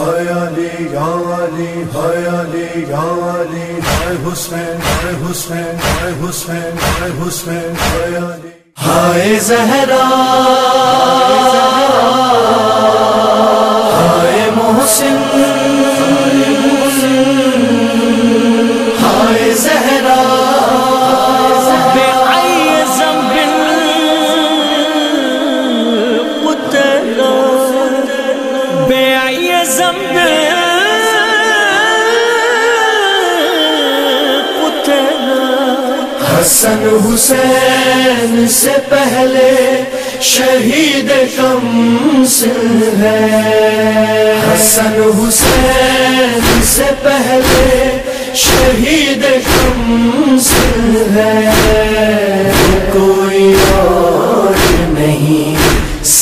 علی یا علی ہائے علی یا علی ہائے حسین ہائے حسین ہائے حسین ہائے حسین ہائے علی ہائے زہرا آئی حسن حسین سے پہلے شہید کم سن ہے۔ حسن حسین سے پہلے شہید کم سن ہے۔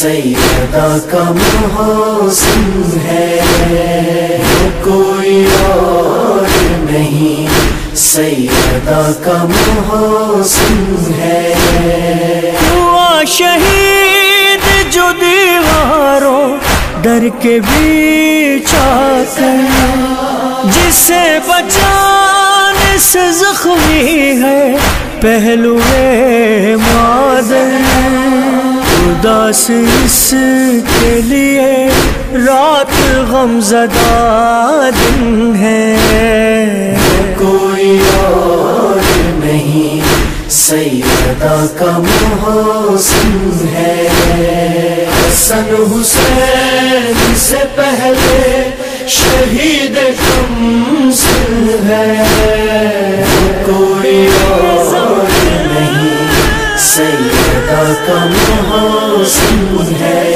سیدہ کم حسن ہے، کوئی اور نہیں۔ سیدہ کم حسن ہے۔ ہوا شہید جو دیواروں ڈر کے بیچ جسے بچانے سے زخمی ہے پہلو مادر اداس اس کے لیے رات غم زدہ دن ہے۔ کوئی اور نہیں، سیدہ کا محسن ہے۔ حسن حسین سے پہلے شہید کم ہے۔ کوئی کا محسن ہے۔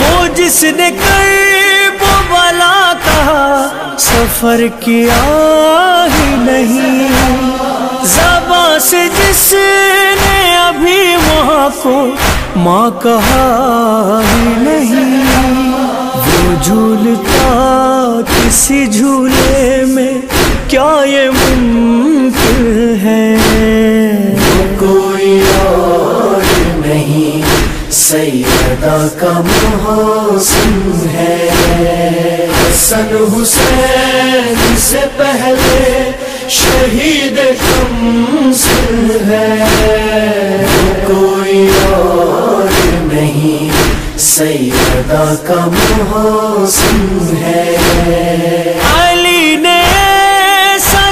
وہ جس نے کئی وہ بلا کہا سفر کیا ہی نہیں۔ زباں سے جس نے ابھی وہاں کو ماں کہا ہی نہیں۔ وہ جھولتا کسی جھولے میں کیا یہ ممکن ہے؟ کوئی سیدہ کا محسن ہے۔ حسن حسین سے پہلے شہید کم ہے۔ کوئی اور نہیں، سیدہ کا محسن ہے۔ علی نے ایسا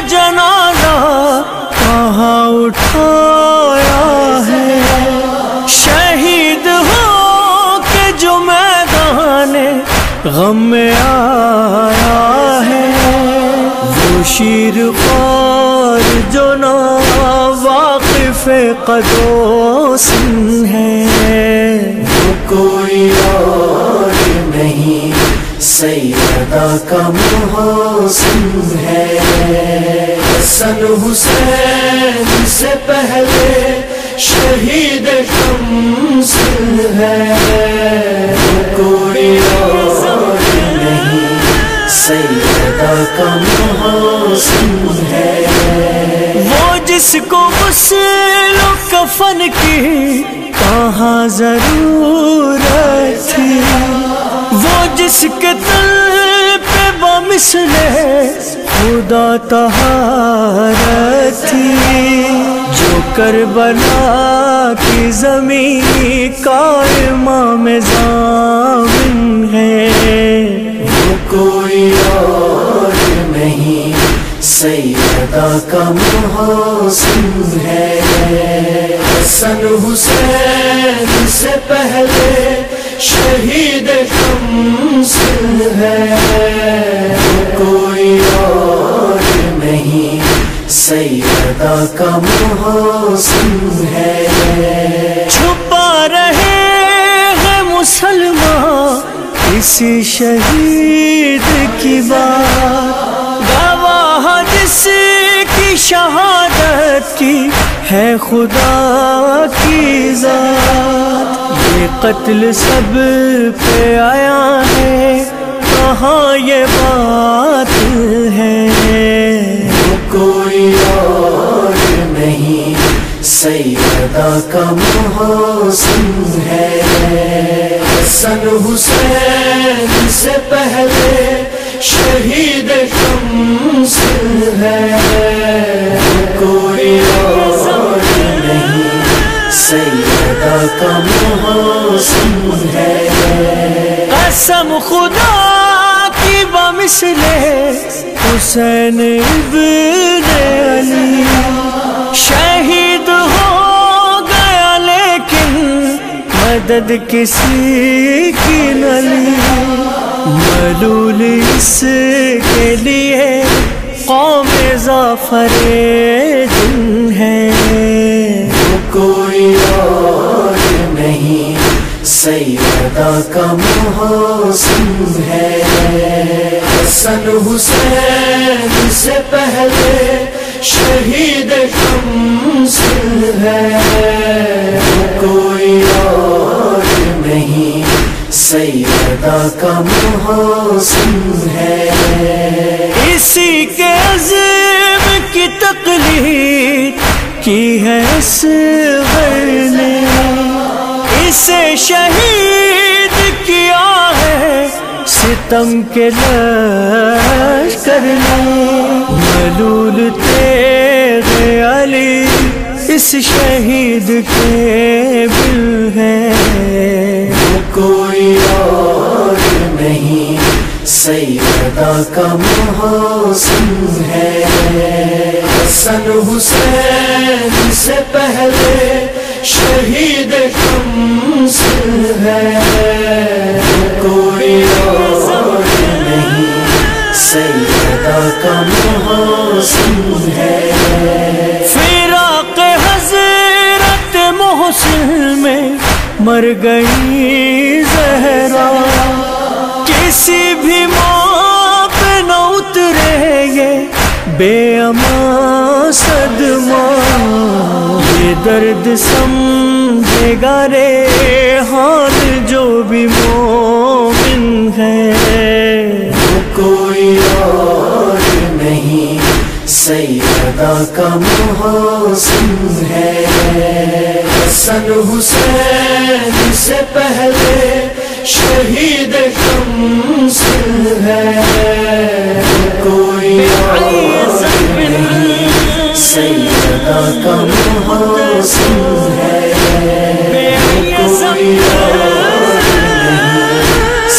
کہاں اٹھایا غم میں آیا ہے۔ وہ شیر خور جو نا واقف قدوسن ہے۔ وہ کوئی اور نہیں، سیدہ کا محسن ہے۔ حسن حسین سے پہلے شہید کم سن ہے کوئی سیدہ کا محسن ہے وہ جس کو غسل و کفن کی کہاں ضرورت تھی؟ وہ جس کے دل پہ بمثلے خدا تہارت تھی۔ جو کربلا کی زمین کا امام ضامن ہے کوئی اور نہیں، سیدہ کا محسن ہے۔ چھپا رہے ہیں مسلمان کسی شہید کی بات۔ گواہ جس کی شہادت کی ہے خدا کی ذات۔ یہ قتل سب پہ آیا کہاں یہ بات ہے۔ کوئی اور نہیں سیدہ کا محسن ہے۔ حسن حسین سے پہلے شمس ہے۔ کوئی اور نہیں سیدہ کا محسن ہے۔ قسم خدا کی بمثل حسین ابن علی۔ شہید ہو گیا لیکن مدد کسی کی نلی۔ ملول اس کے لیے قوم ظافر دن ہے۔ کوئی اور سیدہ کا محسن ہے۔ حسن حسین سے پہلے شہید شمس ہے۔ کوئی اور نہیں، سیدہ کا محسن ہے۔ اسی کے عظیم کی تقلید کی ہے اس نے اسے شہید کیا ہے، ستم کے لشکر نے ملول تیرے علی اس شہید کے بل ہے کوئی اور نہیں، سیدہ کا محسن ہے۔ حسن حسین سے پہلے شہید شمس ہے۔ کوئی اور نہیں، سیدہ کا محسن ہے۔ فراق حضرت محسن میں مر گئی زہرا۔ کسی بھی ماں پہ نہ اترے یہ بے اما صدمہ۔ یہ درد سمجھے گا رے حال جو بھی مومن ہے۔ کوئی اور نہیں سیدہ کا محسن ہے۔ حسن حسین سے پہلے شہید شمس ہے۔ کوئی اور نہیں سیدہ کا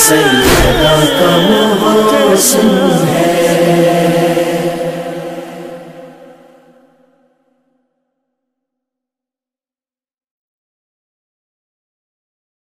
اور سیدہ کا محسن